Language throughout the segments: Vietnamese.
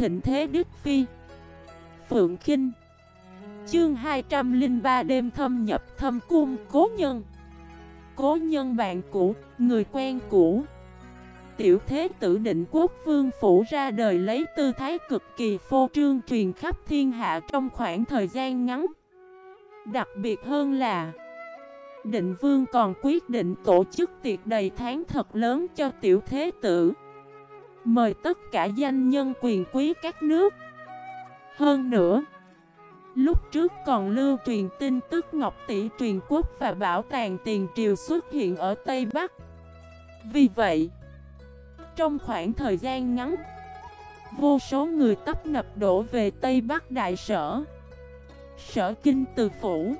thịnh thế Đức Phi. Phượng Kinh. Chương 203 đêm thâm nhập thâm cung cố nhân. Cố nhân bạn cũ, người quen cũ. Tiểu thế tử định quốc vương phủ ra đời lấy tư thái cực kỳ phô trương truyền khắp thiên hạ trong khoảng thời gian ngắn. Đặc biệt hơn là Định vương còn quyết định tổ chức tiệc đầy tháng thật lớn cho tiểu thế tử. Mời tất cả danh nhân quyền quý các nước. Hơn nữa, Lúc trước còn lưu truyền tin tức Ngọc Tỷ truyền quốc và bảo tàng tiền triều xuất hiện ở Tây Bắc. Vì vậy, Trong khoảng thời gian ngắn, Vô số người tấp nập đổ về Tây Bắc Đại Sở. Sở Kinh Từ Phủ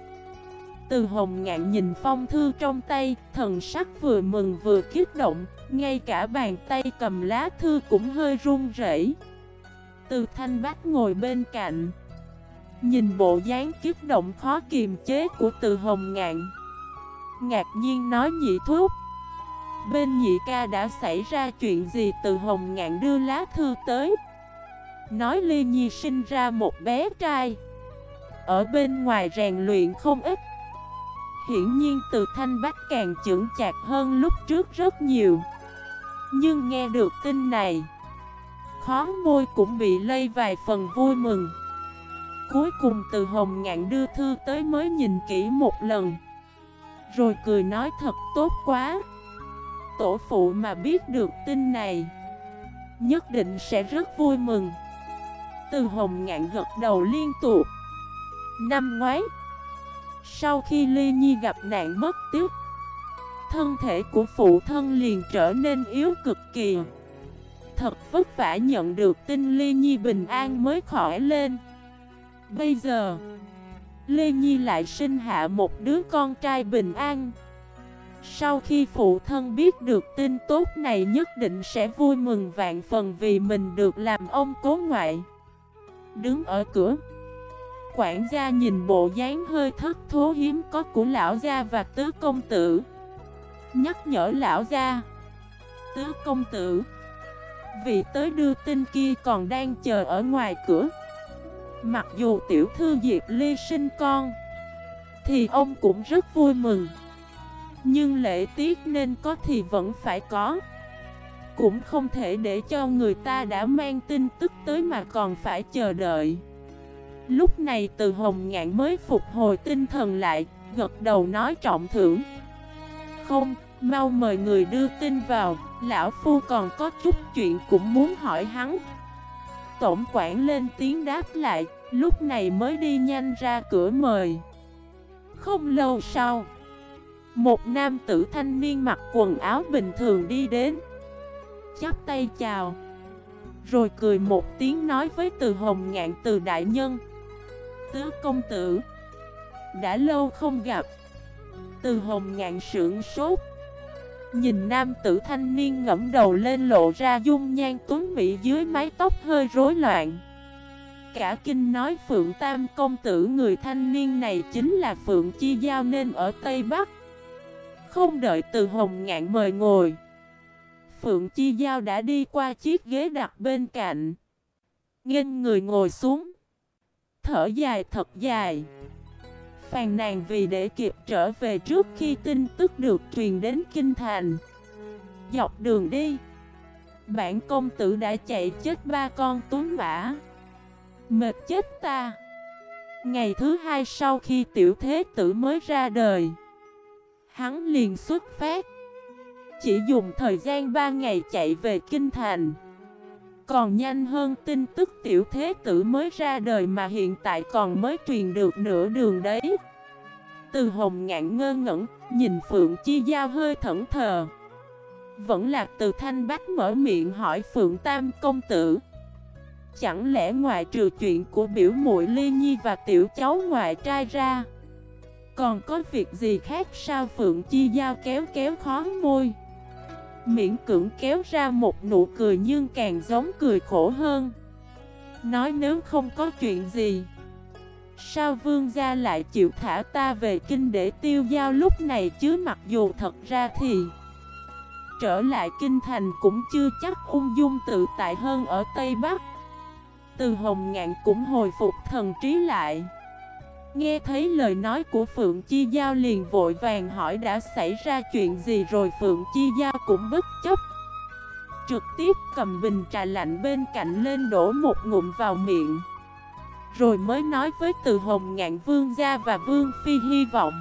từ Hồng Ngạn nhìn phong thư trong tay, Thần sắc vừa mừng vừa kích động, Ngay cả bàn tay cầm lá thư cũng hơi run rẩy. Từ Thanh Bách ngồi bên cạnh, Nhìn bộ dáng kích động khó kiềm chế của từ hồng ngạn. Ngạc nhiên nói nhị thuốc Bên nhị ca đã xảy ra chuyện gì? Từ hồng ngạn đưa lá thư tới, Nói Ly Nhi sinh ra một bé trai. Ở bên ngoài rèn luyện không ít Hiển nhiên từ thanh bách càng trưởng chạc hơn lúc trước rất nhiều. Nhưng nghe được tin này Khó môi cũng bị lây vài phần vui mừng. Cuối cùng từ hồng ngạn đưa thư tới mới nhìn kỹ một lần, Rồi cười nói thật tốt quá. Tổ phụ mà biết được tin này, Nhất định sẽ rất vui mừng. Từ hồng ngạn gật đầu liên tục. Năm ngoái sau khi Ly Nhi gặp nạn mất tiếc Thân thể của phụ thân liền trở nên yếu cực kỳ. Thật vất vả nhận được tin Ly Nhi bình an mới khỏi lên. Bây giờ, Lê Nhi lại sinh hạ một đứa con trai bình an. Sau khi phụ thân biết được tin tốt này nhất định sẽ vui mừng vạn phần vì mình được làm ông cố ngoại. Đứng ở cửa Quản gia nhìn bộ dáng hơi thất thố hiếm có của lão gia và tứ công tử. Nhắc nhở lão gia. Tứ công tử, Vị tới đưa tin kia còn đang chờ ở ngoài cửa. Mặc dù tiểu thư Diệp Ly sinh con, Thì ông cũng rất vui mừng. Nhưng lễ tiết nên có thì vẫn phải có. Cũng không thể để cho người ta đã mang tin tức tới mà còn phải chờ đợi. Lúc này từ hồng ngạn mới phục hồi tinh thần lại Gật đầu nói trọng thưởng Không, mau mời người đưa tin vào Lão Phu còn có chút chuyện cũng muốn hỏi hắn tổng quản lên tiếng đáp lại, lúc này mới đi nhanh ra cửa mời. Không lâu sau, một nam tử thanh niên mặc quần áo bình thường đi đến, chắp tay chào, rồi cười một tiếng nói với từ hồng ngạn từ đại nhân. Tứ công tử, đã lâu không gặp, từ hồng ngạn sưởng sốt, Nhìn nam tử thanh niên ngẫm đầu lên lộ ra dung nhan tuấn mỹ dưới mái tóc hơi rối loạn. Cả kinh nói Phượng Tam công tử người thanh niên này chính là Phượng Chi Giao nên ở Tây Bắc. Không đợi từ hồng ngạn mời ngồi Phượng Chi Giao đã đi qua chiếc ghế đặt bên cạnh. Nghênh người ngồi xuống. Thở dài thật dài. Phàn nàn vì để kịp trở về trước khi tin tức được truyền đến Kinh Thành. Dọc đường đi, Bản công tử đã chạy chết ba con tuấn mã. Mệt chết ta. Ngày thứ hai sau khi tiểu thế tử mới ra đời, Hắn liền xuất phát. Chỉ dùng thời gian ba ngày chạy về Kinh Thành. Còn nhanh hơn tin tức tiểu thế tử mới ra đời mà hiện tại còn mới truyền được nửa đường đấy từ hồng ngạn ngơ ngẩn, nhìn Phượng Chi Giao hơi thẫn thờ. Vẫn là từ thanh bách mở miệng hỏi Phượng Tam công tử. Chẳng lẽ ngoài trừ chuyện của biểu muội Ly Nhi và tiểu cháu ngoại trai ra Còn có việc gì khác sao Phượng Chi Giao kéo kéo khó môi Miễn cưỡng kéo ra một nụ cười nhưng càng giống cười khổ hơn. Nói nếu không có chuyện gì, Sao vương gia lại chịu thả ta về kinh để tiêu giao lúc này chứ? Mặc dù thật ra thì Trở lại kinh thành cũng chưa chắc ung dung tự tại hơn ở Tây Bắc. Từ hồng ngạn cũng hồi phục thần trí lại. Nghe thấy lời nói của Phượng Chi Giao liền vội vàng hỏi đã xảy ra chuyện gì rồi, Phượng Chi Giao cũng bất chấp. Trực tiếp cầm bình trà lạnh bên cạnh lên đổ một ngụm vào miệng, Rồi mới nói với từ hồng ngạn vương gia và vương phi hy vọng.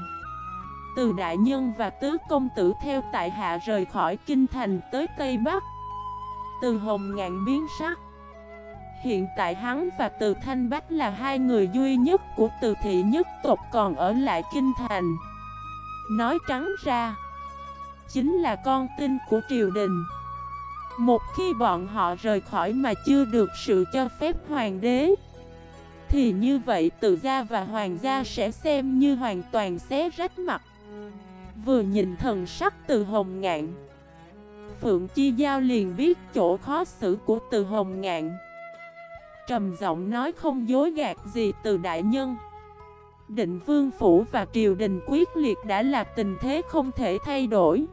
Từ đại nhân và tứ công tử theo tại hạ rời khỏi kinh thành tới Tây Bắc. Từ hồng ngạn biến sắc. Hiện tại hắn và từ Thanh Bách là hai người duy nhất của từ thị nhất tộc còn ở lại kinh thành. Nói trắng ra, Chính là con tin của triều đình. Một khi bọn họ rời khỏi mà chưa được sự cho phép hoàng đế, Thì như vậy tự gia và hoàng gia sẽ xem như hoàn toàn xé rách mặt. Vừa nhìn thần sắc từ hồng ngạn, Phượng Chi Giao liền biết chỗ khó xử của từ hồng ngạn trầm giọng nói không dối gạt gì từ đại nhân. Định vương phủ và triều đình quyết liệt đã là tình thế không thể thay đổi.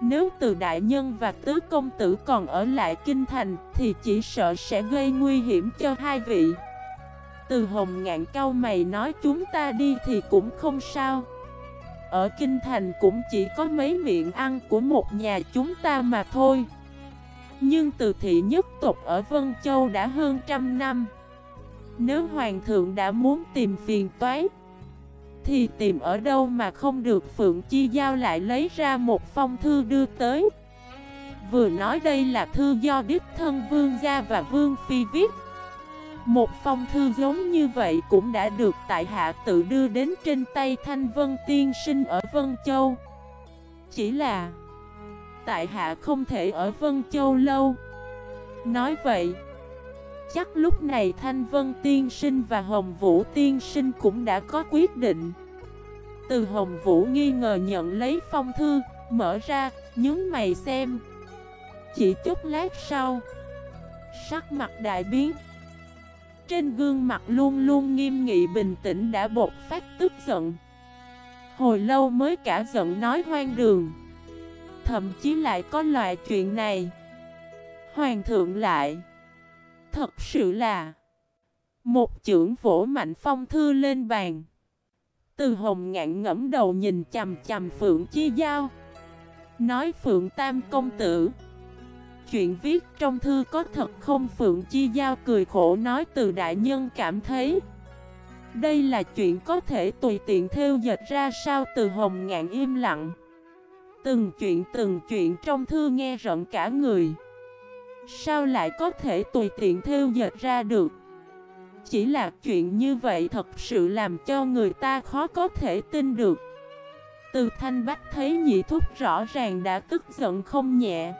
Nếu từ đại nhân và tứ công tử còn ở lại kinh thành Thì chỉ sợ sẽ gây nguy hiểm cho hai vị. Từ hồng ngạn cao mày nói chúng ta đi thì cũng không sao. Ở kinh thành cũng chỉ có mấy miệng ăn của một nhà chúng ta mà thôi nhưng từ thị nhất tộc ở Vân Châu đã hơn trăm năm. Nếu Hoàng thượng đã muốn tìm phiền toái, Thì tìm ở đâu mà không được Phượng Chi Giao lại lấy ra một phong thư đưa tới. Vừa nói đây là thư do Đích Thân Vương Gia và Vương Phi viết. Một phong thư giống như vậy cũng đã được tại hạ tự đưa đến trên tay Thanh Vân Tiên Sinh ở Vân Châu. Chỉ là tại hạ không thể ở Vân Châu lâu. Nói vậy Chắc lúc này Thanh Vân Tiên Sinh và Hồng Vũ Tiên Sinh cũng đã có quyết định. Từ Hồng Vũ nghi ngờ nhận lấy phong thư Mở ra, nhướng mày xem. Chỉ chút lát sau Sắc mặt đại biến. Trên gương mặt luôn luôn nghiêm nghị bình tĩnh đã bột phát tức giận. Hồi lâu mới cả giận nói hoang đường. Thậm chí lại có loại chuyện này. Hoàng thượng lại. Thật sự là Một chưởng vỗ mạnh phong thư lên bàn. Từ hồng ngạn ngẫm đầu nhìn chầm chầm Phượng Chi Giao. Nói Phượng Tam Công Tử. Chuyện viết trong thư có thật không? Phượng Chi Giao cười khổ nói từ đại nhân cảm thấy. Đây là chuyện có thể tùy tiện theo dệt ra sao? Từ hồng ngạn im lặng. Từng chuyện từng chuyện trong thư nghe rợn cả người. Sao lại có thể tùy tiện theo dệt ra được? Chỉ là chuyện như vậy thật sự làm cho người ta khó có thể tin được. Từ thanh bách thấy nhị thúc rõ ràng đã tức giận không nhẹ.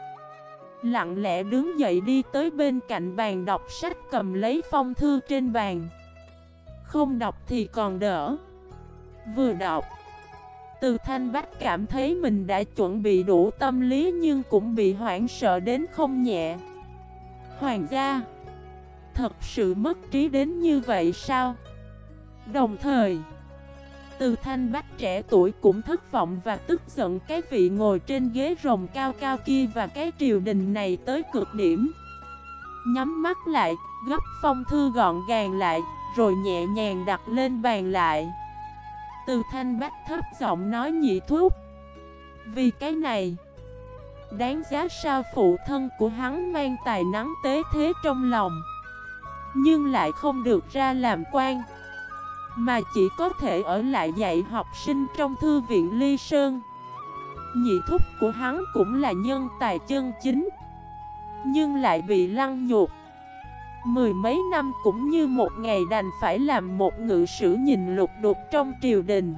Lặng lẽ đứng dậy đi tới bên cạnh bàn đọc sách cầm lấy phong thư trên bàn. Không đọc thì còn đỡ. Vừa đọc từ Thanh Bách cảm thấy mình đã chuẩn bị đủ tâm lý nhưng cũng bị hoảng sợ đến không nhẹ. Hoàng gia, thật sự mất trí đến như vậy sao? Đồng thời, từ Thanh Bách trẻ tuổi cũng thất vọng và tức giận cái vị ngồi trên ghế rồng cao cao kia và cái triều đình này tới cực điểm. Nhắm mắt lại, gấp phong thư gọn gàng lại, rồi nhẹ nhàng đặt lên bàn lại. Từ thanh bách thấp giọng nói nhị thuốc Vì cái này, Đáng giá sao phụ thân của hắn mang tài nắng tế thế trong lòng, Nhưng lại không được ra làm quan, Mà chỉ có thể ở lại dạy học sinh trong thư viện Ly Sơn. Nhị thúc của hắn cũng là nhân tài chân chính, Nhưng lại bị lăng nhục. Mười mấy năm cũng như một ngày đành phải làm một ngự sử nhìn lục đục trong triều đình.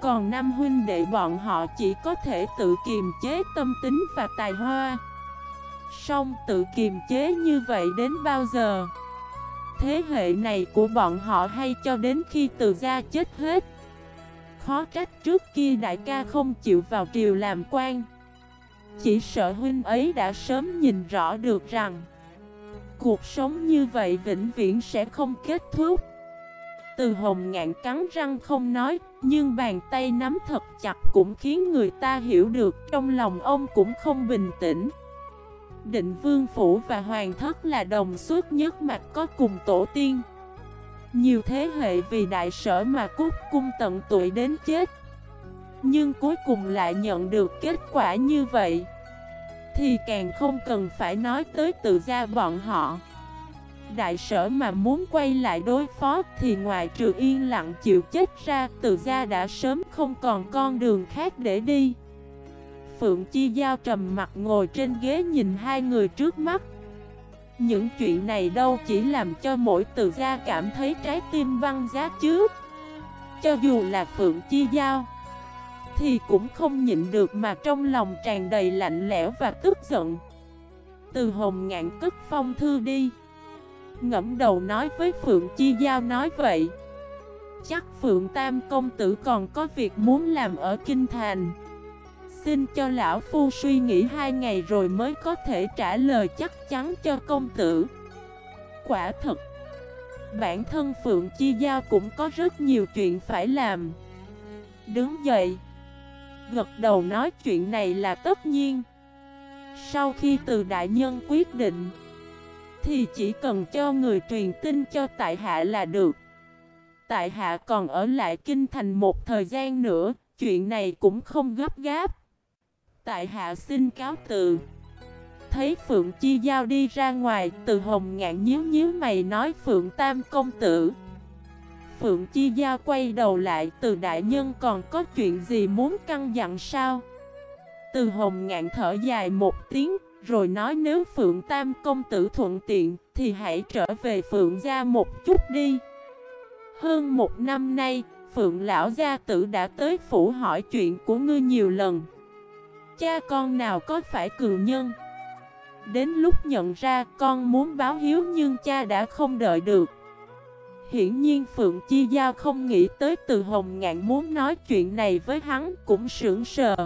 Còn năm huynh đệ bọn họ chỉ có thể tự kiềm chế tâm tính và tài hoa. Xong tự kiềm chế như vậy đến bao giờ? Thế hệ này của bọn họ hay cho đến khi từ gia chết hết? Khó trách trước kia đại ca không chịu vào triều làm quan. Chỉ sợ huynh ấy đã sớm nhìn rõ được rằng Cuộc sống như vậy vĩnh viễn sẽ không kết thúc. Từ hồng ngạn cắn răng không nói, Nhưng bàn tay nắm thật chặt cũng khiến người ta hiểu được, Trong lòng ông cũng không bình tĩnh. Định Vương Phủ và Hoàng Thất là đồng xuất nhất mặt có cùng tổ tiên. Nhiều thế hệ vì đại sở mà cút cung tận tuổi đến chết, Nhưng cuối cùng lại nhận được kết quả như vậy. Thì càng không cần phải nói tới tự gia bọn họ. Đại sở mà muốn quay lại đối phó thì ngoài trừ yên lặng chịu chết ra, Tự gia đã sớm không còn con đường khác để đi. Phượng Chi Giao trầm mặt ngồi trên ghế nhìn hai người trước mắt. Những chuyện này đâu chỉ làm cho mỗi từ gia cảm thấy trái tim văng giá chứ. Cho dù là Phượng Chi Giao thì cũng không nhịn được mà trong lòng tràn đầy lạnh lẽo và tức giận. Từ hồng ngạn cất phong thư đi. Ngẫm đầu nói với Phượng Chi Giao nói vậy. Chắc Phượng Tam công tử còn có việc muốn làm ở Kinh Thành. Xin cho lão phu suy nghĩ hai ngày rồi mới có thể trả lời chắc chắn cho công tử. Quả thật, Bản thân Phượng Chi Giao cũng có rất nhiều chuyện phải làm. Đứng dậy Gật đầu nói chuyện này là tất nhiên. Sau khi từ đại nhân quyết định, Thì chỉ cần cho người truyền tin cho tại hạ là được. Tại hạ còn ở lại kinh thành một thời gian nữa, Chuyện này cũng không gấp gáp. Tại hạ xin cáo từ. Thấy Phượng Chi Giao đi ra ngoài, Từ hồng ngạn nhíu nhíu mày nói, Phượng Tam công tử Phượng Chi gia quay đầu lại, Từ đại nhân còn có chuyện gì muốn căng dặn sao? Từ hồng ngạn thở dài một tiếng, Rồi nói, nếu Phượng Tam công tử thuận tiện, Thì hãy trở về Phượng gia một chút đi. Hơn một năm nay, Phượng lão gia tử đã tới phủ hỏi chuyện của ngươi nhiều lần. Cha con nào có phải cừu nhân? Đến lúc nhận ra con muốn báo hiếu nhưng cha đã không đợi được. Hiển nhiên Phượng Chi Giao không nghĩ tới từ Hồng Ngạn muốn nói chuyện này với hắn cũng sững sờ.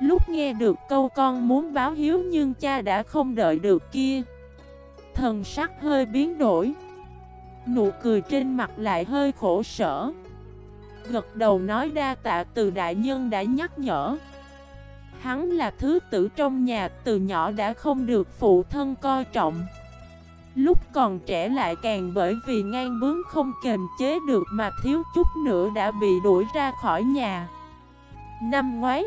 Lúc nghe được câu con muốn báo hiếu nhưng cha đã không đợi được kia, Thần sắc hơi biến đổi. Nụ cười trên mặt lại hơi khổ sở. Gật đầu nói đa tạ từ đại nhân đã nhắc nhở. Hắn là thứ tử trong nhà, từ nhỏ đã không được phụ thân coi trọng. Lúc còn trẻ lại càng bởi vì ngang bướng không kềm chế được mà thiếu chút nữa đã bị đuổi ra khỏi nhà. Năm ngoái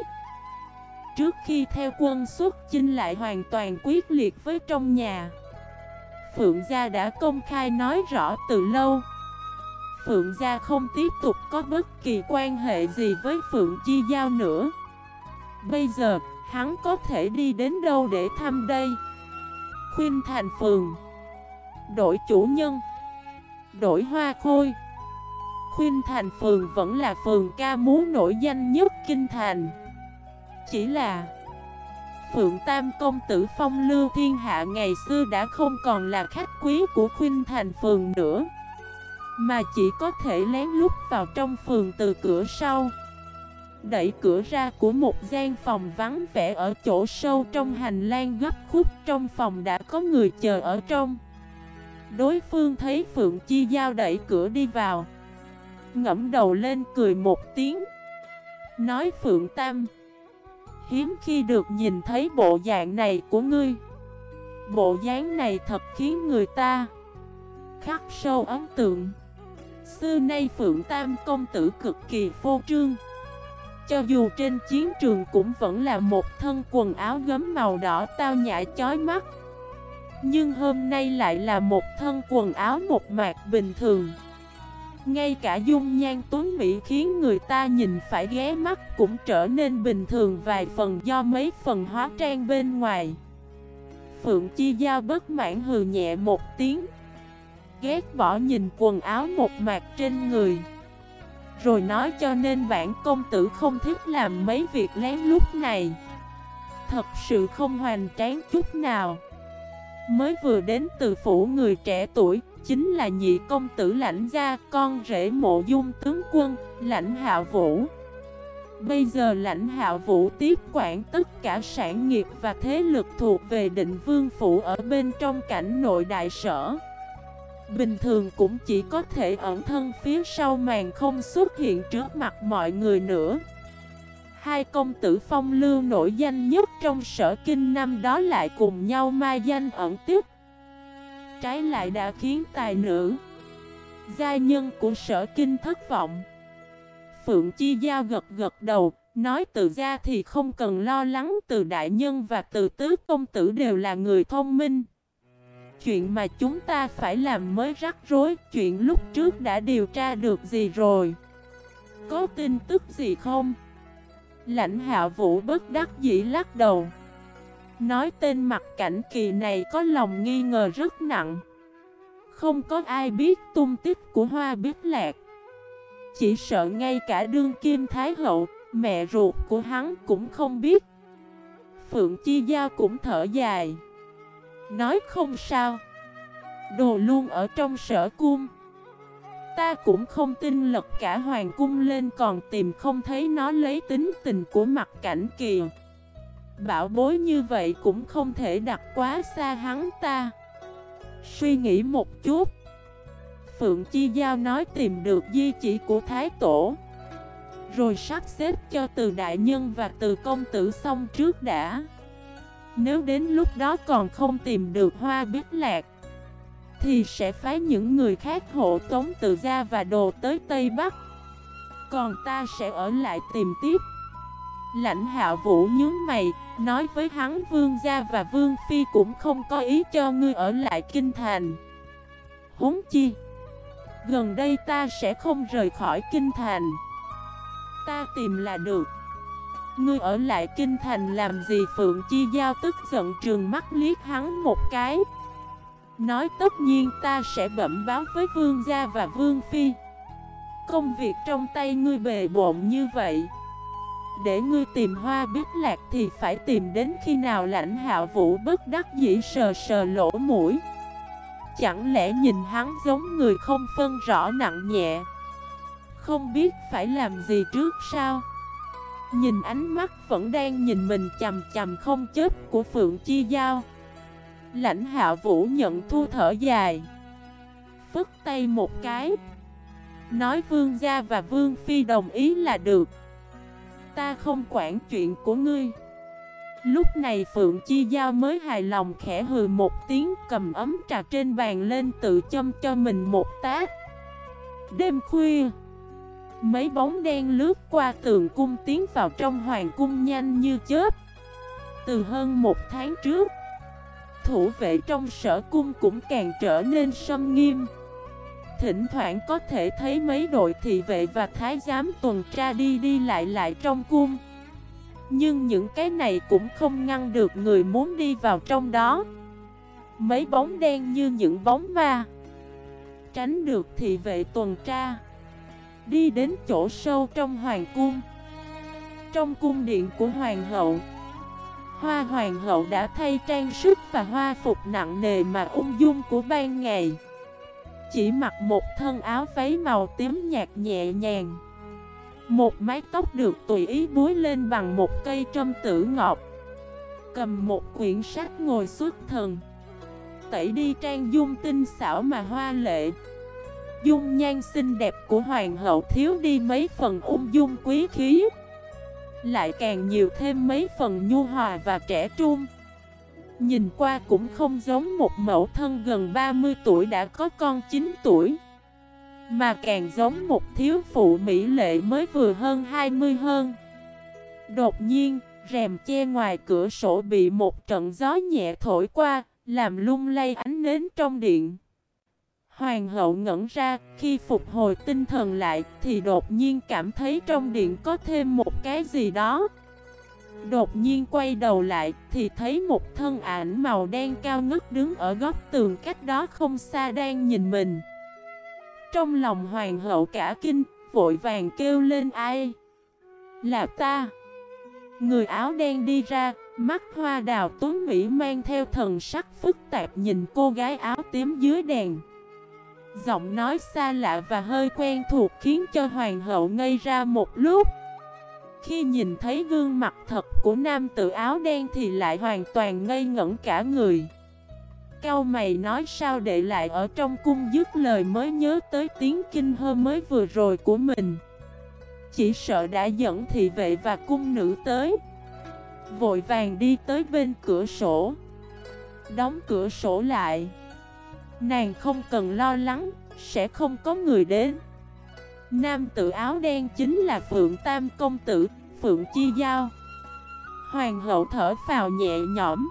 Trước khi theo quân xuất chinh lại hoàn toàn quyết liệt với trong nhà Phượng Gia đã công khai nói rõ từ lâu. Phượng Gia không tiếp tục có bất kỳ quan hệ gì với Phượng Chi Giao nữa. Bây giờ, hắn có thể đi đến đâu để thăm đây? Khuyên thành phường Đổi chủ nhân. Đổi hoa khôi. Khuyên thành phường vẫn là phường ca múa nổi danh nhất kinh thành. Chỉ là Phượng Tam Công Tử Phong Lưu Thiên Hạ ngày xưa đã không còn là khách quý của khuyên thành phường nữa, Mà chỉ có thể lén lút vào trong phường từ cửa sau, Đẩy cửa ra của một gian phòng vắng vẻ ở chỗ sâu trong hành lang gấp khúc Trong phòng đã có người chờ ở trong. Đối phương thấy Phượng Chi Giao đẩy cửa đi vào. Ngẫm đầu lên cười một tiếng. Nói, Phượng Tam, Hiếm khi được nhìn thấy bộ dạng này của ngươi. Bộ dáng này thật khiến người ta Khắc sâu ấn tượng. Xưa nay Phượng Tam công tử cực kỳ phô trương. Cho dù trên chiến trường cũng vẫn là một thân quần áo gấm màu đỏ tao nhã chói mắt. Nhưng hôm nay lại là một thân quần áo một mạc bình thường. Ngay cả dung nhan tuấn Mỹ khiến người ta nhìn phải ghé mắt cũng trở nên bình thường vài phần do mấy phần hóa trang bên ngoài. Phượng Chi Giao bất mãn hừ nhẹ một tiếng, Ghét bỏ nhìn quần áo một mạc trên người. Rồi nói cho nên bản công tử không thích làm mấy việc lén lút này. Thật sự không hoành tráng chút nào. Mới vừa đến từ phủ người trẻ tuổi, Chính là nhị công tử lãnh gia, Con rể mộ dung tướng quân, Lãnh hạ vũ. Bây giờ lãnh hạ vũ tiếp quản tất cả sản nghiệp và thế lực thuộc về định vương phủ ở bên trong cảnh nội đại sở. Bình thường cũng chỉ có thể ẩn thân phía sau màn không xuất hiện trước mặt mọi người nữa. Hai công tử phong lưu nổi danh nhất trong sở kinh năm đó lại cùng nhau mai danh ẩn tiếp. Trái lại đã khiến tài nữ, Gia nhân của sở kinh thất vọng. Phượng Chi Giao gật gật đầu, Nói từ gia thì không cần lo lắng, từ đại nhân và từ tứ công tử đều là người thông minh. Chuyện mà chúng ta phải làm mới rắc rối, Chuyện lúc trước đã điều tra được gì rồi? Có tin tức gì không? Lãnh hạ vũ bất đắc dĩ lắc đầu. Nói tên mặt cảnh kỳ này có lòng nghi ngờ rất nặng. Không có ai biết tung tích của hoa biết lạc. Chỉ sợ ngay cả đương kim thái hậu, Mẹ ruột của hắn cũng không biết. Phượng Chi Giao cũng thở dài. Nói không sao. Đồ luôn ở trong sở cung. Ta cũng không tin lật cả hoàng cung lên còn tìm không thấy nó lấy tính tình của mặt cảnh kìa. Bảo bối như vậy cũng không thể đặt quá xa hắn ta. Suy nghĩ một chút. Phượng Chi Giao nói tìm được di chỉ của Thái Tổ. Rồi sắp xếp cho từ đại nhân và từ công tử xong trước đã. Nếu đến lúc đó còn không tìm được hoa biết lạc thì sẽ phái những người khác hộ tống tự ra và đồ tới Tây Bắc. Còn ta sẽ ở lại tìm tiếp. Lãnh hạ vũ nhớ mày, Nói với hắn vương gia và vương phi cũng không có ý cho ngươi ở lại kinh thành. Huống chi, Gần đây ta sẽ không rời khỏi kinh thành. Ta tìm là được. Ngươi ở lại kinh thành làm gì Phượng Chi Giao tức giận trường mắt liếc hắn một cái. Nói tất nhiên ta sẽ bẩm báo với vương gia và vương phi. Công việc trong tay ngươi bề bộn như vậy. Để ngươi tìm hoa biết lạc thì phải tìm đến khi nào lãnh hạ vũ bất đắc dĩ sờ sờ lỗ mũi. Chẳng lẽ nhìn hắn giống người không phân rõ nặng nhẹ? Không biết phải làm gì trước sao? Nhìn ánh mắt vẫn đang nhìn mình chầm chầm không chết của Phượng Chi Giao. Lãnh hạ vũ nhận thu thở dài. Phức tay một cái. Nói vương gia và vương phi đồng ý là được. Ta không quản chuyện của ngươi. Lúc này Phượng Chi Giao mới hài lòng khẽ hừ một tiếng cầm ấm trà trên bàn lên tự châm cho mình một tát Đêm khuya, Mấy bóng đen lướt qua tường cung tiến vào trong hoàng cung nhanh như chớp. Từ hơn một tháng trước Thủ vệ trong sở cung cũng càng trở nên sâm nghiêm. Thỉnh thoảng có thể thấy mấy đội thị vệ và thái giám tuần tra đi đi lại lại trong cung. Nhưng những cái này cũng không ngăn được người muốn đi vào trong đó. Mấy bóng đen như những bóng ma. Tránh được thị vệ tuần tra. Đi đến chỗ sâu trong hoàng cung. Trong cung điện của hoàng hậu Hoa hoàng hậu đã thay trang sức và hoa phục nặng nề mà ung dung của ban ngày. Chỉ mặc một thân áo váy màu tím nhạt nhẹ nhàng. Một mái tóc được tùy ý búi lên bằng một cây trâm tử ngọc. Cầm một quyển sách ngồi xuất thần. Tẩy đi trang dung tinh xảo mà hoa lệ. Dung nhan xinh đẹp của hoàng hậu thiếu đi mấy phần ung dung quý khí lại càng nhiều thêm mấy phần nhu hòa và trẻ trung. Nhìn qua cũng không giống một mẫu thân gần 30 tuổi đã có con 9 tuổi Mà càng giống một thiếu phụ mỹ lệ mới vừa hơn 20 hơn. Đột nhiên, rèm che ngoài cửa sổ bị một trận gió nhẹ thổi qua Làm lung lay ánh nến trong điện. Hoàng hậu ngẩn ra, khi phục hồi tinh thần lại thì đột nhiên cảm thấy trong điện có thêm một cái gì đó. Đột nhiên quay đầu lại thì thấy một thân ảnh màu đen cao ngất đứng ở góc tường cách đó không xa đang nhìn mình. Trong lòng hoàng hậu cả kinh, vội vàng kêu lên ai? Là ta! Người áo đen đi ra, mắt hoa đào tuấn Mỹ mang theo thần sắc phức tạp nhìn cô gái áo tím dưới đèn. Giọng nói xa lạ và hơi quen thuộc khiến cho hoàng hậu ngây ra một lúc. Khi nhìn thấy gương mặt thật của nam tự áo đen thì lại hoàn toàn ngây ngẩn cả người. Cao mày nói sao để lại ở trong cung dứt lời mới nhớ tới tiếng kinh hơ mới vừa rồi của mình. Chỉ sợ đã dẫn thị vệ và cung nữ tới. Vội vàng đi tới bên cửa sổ. Đóng cửa sổ lại. Nàng không cần lo lắng, Sẽ không có người đến. Nam tử áo đen chính là Phượng Tam Công Tử, Phượng Chi Giao. Hoàng hậu thở phào nhẹ nhõm.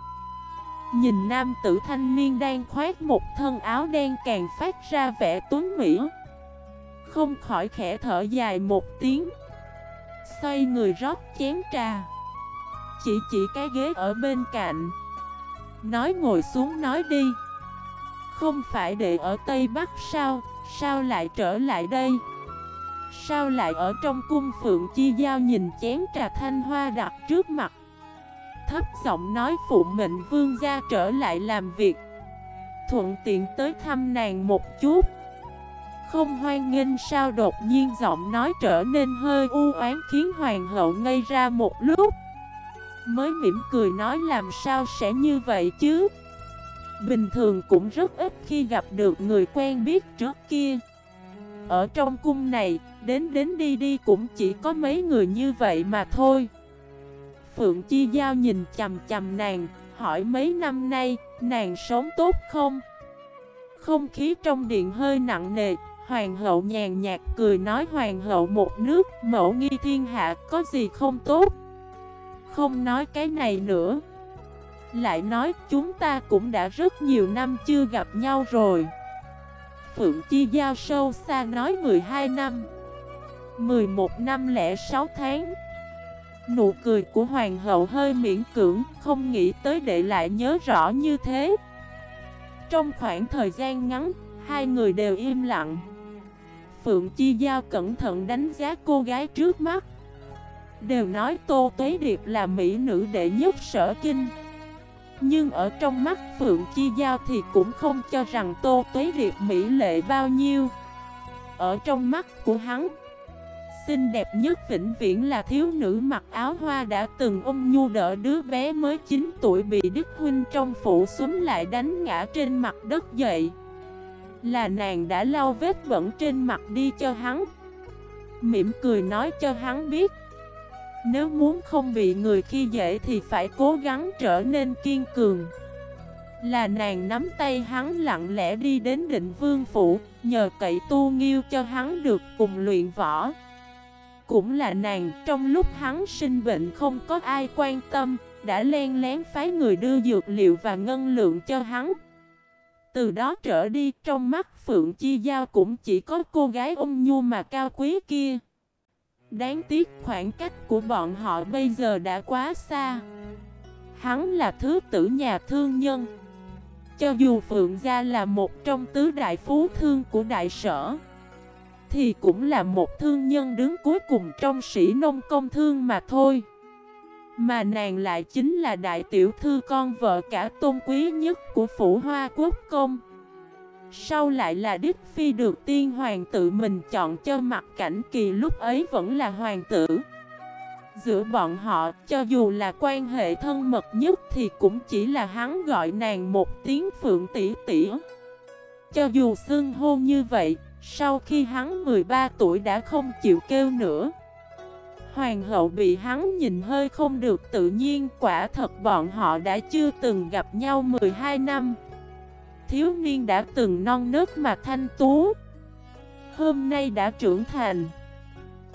Nhìn nam tử thanh niên đang khoác một thân áo đen càng phát ra vẻ tuấn mỹ. Không khỏi khẽ thở dài một tiếng. Xoay người rót chén trà. Chỉ chỉ cái ghế ở bên cạnh. Nói ngồi xuống nói đi. Không phải để ở Tây Bắc sao? Sao lại trở lại đây? Sao lại ở trong cung phượng chi giao nhìn chén trà thanh hoa đặt trước mặt? Thấp giọng nói phụ mệnh vương gia trở lại làm việc. Thuận tiện tới thăm nàng một chút. Không hoan nghênh sao đột nhiên giọng nói trở nên hơi u oán khiến hoàng hậu ngây ra một lúc. Mới mỉm cười nói làm sao sẽ như vậy chứ? Bình thường cũng rất ít khi gặp được người quen biết trước kia Ở trong cung này, đến đến đi đi cũng chỉ có mấy người như vậy mà thôi Phượng Chi Giao nhìn chầm chầm nàng, hỏi mấy năm nay, nàng sống tốt không? Không khí trong điện hơi nặng nề, hoàng hậu nhàn nhạt cười nói hoàng hậu một nước, mẫu nghi thiên hạ có gì không tốt? Không nói cái này nữa. Lại nói chúng ta cũng đã rất nhiều năm chưa gặp nhau rồi. Phượng Chi Giao sâu xa nói 12 năm 11 năm lẻ 6 tháng Nụ cười của hoàng hậu hơi miễn cưỡng, không nghĩ tới để lại nhớ rõ như thế. Trong khoảng thời gian ngắn, hai người đều im lặng. Phượng Chi Giao cẩn thận đánh giá cô gái trước mắt. Đều nói Tô Tuế Điệp là mỹ nữ đệ nhất sở kinh. Nhưng ở trong mắt Phượng Chi Giao thì cũng không cho rằng Tô Tuế Điệp mỹ lệ bao nhiêu. Ở trong mắt của hắn, xinh đẹp nhất vĩnh viễn là thiếu nữ mặc áo hoa đã từng ôm nhu đỡ đứa bé mới 9 tuổi bị Đức Huynh trong phủ xuống lại đánh ngã trên mặt đất dậy. Là nàng đã lau vết bẩn trên mặt đi cho hắn. Mỉm cười nói cho hắn biết. Nếu muốn không bị người khi dễ thì phải cố gắng trở nên kiên cường. Là nàng nắm tay hắn lặng lẽ đi đến định vương phủ, nhờ cậy tu nghiêu cho hắn được cùng luyện võ. Cũng là nàng, trong lúc hắn sinh bệnh không có ai quan tâm, đã len lén phái người đưa dược liệu và ngân lượng cho hắn. Từ đó trở đi, trong mắt Phượng Chi Giao cũng chỉ có cô gái ôm nhu mà cao quý kia. Đáng tiếc khoảng cách của bọn họ bây giờ đã quá xa. Hắn là thứ tử nhà thương nhân. Cho dù Phượng Gia là một trong tứ đại phú thương của đại sở, thì cũng là một thương nhân đứng cuối cùng trong sĩ nông công thương mà thôi Mà nàng lại chính là đại tiểu thư con vợ cả tôn quý nhất của phủ hoa quốc công sau lại là Đích Phi được tiên hoàng tự mình chọn cho mặt cảnh kỳ lúc ấy vẫn là hoàng tử. Giữa bọn họ, cho dù là quan hệ thân mật nhất thì cũng chỉ là hắn gọi nàng một tiếng phượng tỷ tỷ. Cho dù xưng hôn như vậy, sau khi hắn 13 tuổi đã không chịu kêu nữa. Hoàng hậu bị hắn nhìn hơi không được tự nhiên Quả thật bọn họ đã chưa từng gặp nhau 12 năm. Thiếu niên đã từng non nớt mà thanh tú. Hôm nay đã trưởng thành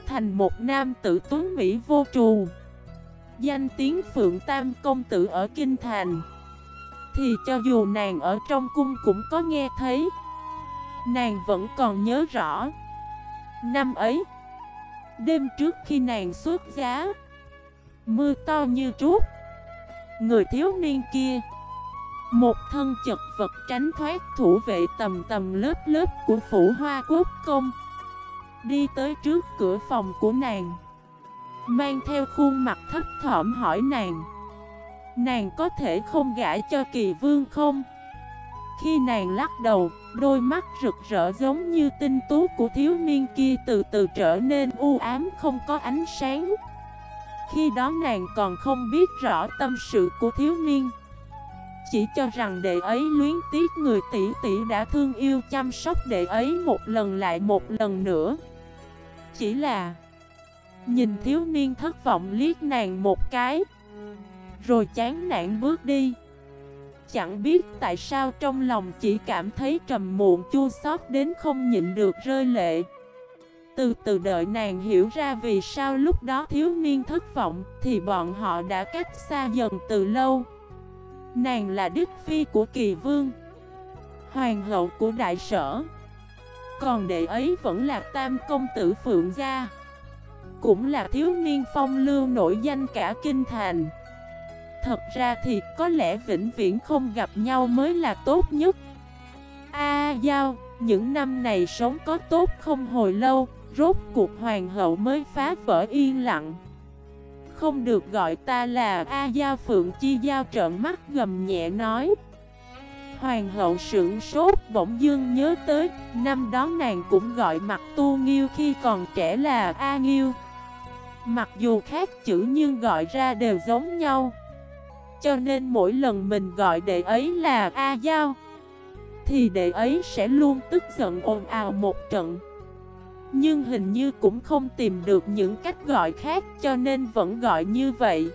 Thành một nam tử tuấn Mỹ vô trù. Danh tiếng Phượng Tam Công Tử ở Kinh Thành, Thì cho dù nàng ở trong cung cũng có nghe thấy. Nàng vẫn còn nhớ rõ, Năm ấy, Đêm trước khi nàng xuất giá, Mưa to như trút, Người thiếu niên kia một thân chật vật tránh thoát thủ vệ tầm tầm lớp lớp của phủ hoa quốc công Đi tới trước cửa phòng của nàng Mang theo khuôn mặt thấp thỏm hỏi nàng Nàng có thể không gả cho kỳ vương không? Khi nàng lắc đầu, đôi mắt rực rỡ giống như tinh tú của thiếu niên kia từ từ trở nên u ám không có ánh sáng. Khi đó nàng còn không biết rõ tâm sự của thiếu niên. Chỉ cho rằng đệ ấy luyến tiếc người tỷ tỷ đã thương yêu chăm sóc đệ ấy một lần lại một lần nữa. Chỉ là, Nhìn thiếu niên thất vọng liếc nàng một cái, Rồi chán nản bước đi. Chẳng biết tại sao trong lòng chỉ cảm thấy trầm muộn, chua xót đến không nhịn được rơi lệ. Từ từ đợi nàng hiểu ra vì sao lúc đó thiếu niên thất vọng, Thì bọn họ đã cách xa dần từ lâu. Nàng là đức phi của kỳ vương Hoàng hậu của đại sở. Còn đệ ấy vẫn là tam công tử phượng gia Cũng là thiếu niên phong lưu nổi danh cả kinh thành. Thật ra thì có lẽ vĩnh viễn không gặp nhau mới là tốt nhất. A Giao, những năm này sống có tốt không hồi lâu Rốt cuộc hoàng hậu mới phá vỡ yên lặng. Không được gọi ta là A Giao Phượng Chi Giao trợn mắt gầm nhẹ nói. Hoàng hậu sững sốt bỗng dưng nhớ tới, Năm đó nàng cũng gọi mặt tu nghiêu khi còn trẻ là A nghiêu. Mặc dù khác chữ nhưng gọi ra đều giống nhau. Cho nên mỗi lần mình gọi đệ ấy là A Giao, Thì đệ ấy sẽ luôn tức giận ồn ào một trận. Nhưng hình như cũng không tìm được những cách gọi khác cho nên vẫn gọi như vậy.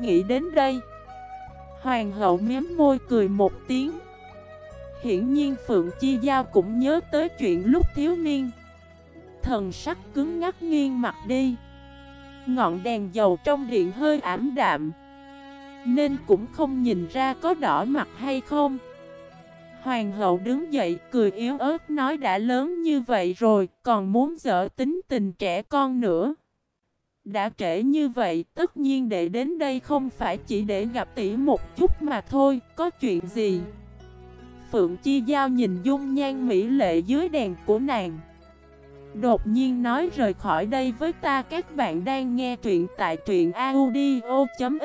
Nghĩ đến đây, Hoàng hậu miếm môi cười một tiếng. Hiển nhiên Phượng Chi Giao cũng nhớ tới chuyện lúc thiếu niên. Thần sắc cứng ngắt nghiêng mặt đi. Ngọn đèn dầu trong điện hơi ảm đạm. Nên cũng không nhìn ra có đỏ mặt hay không. Hoàng hậu đứng dậy cười yếu ớt nói đã lớn như vậy rồi Còn muốn dở tính tình trẻ con nữa đã trễ như vậy, tất nhiên để đến đây không phải chỉ để gặp tỷ một chút mà thôi, có chuyện gì? Phượng Chi Giao nhìn dung nhan mỹ lệ dưới đèn của nàng. Đột nhiên nói rời khỏi đây với ta các bạn đang nghe truyện tại truyện audio.fif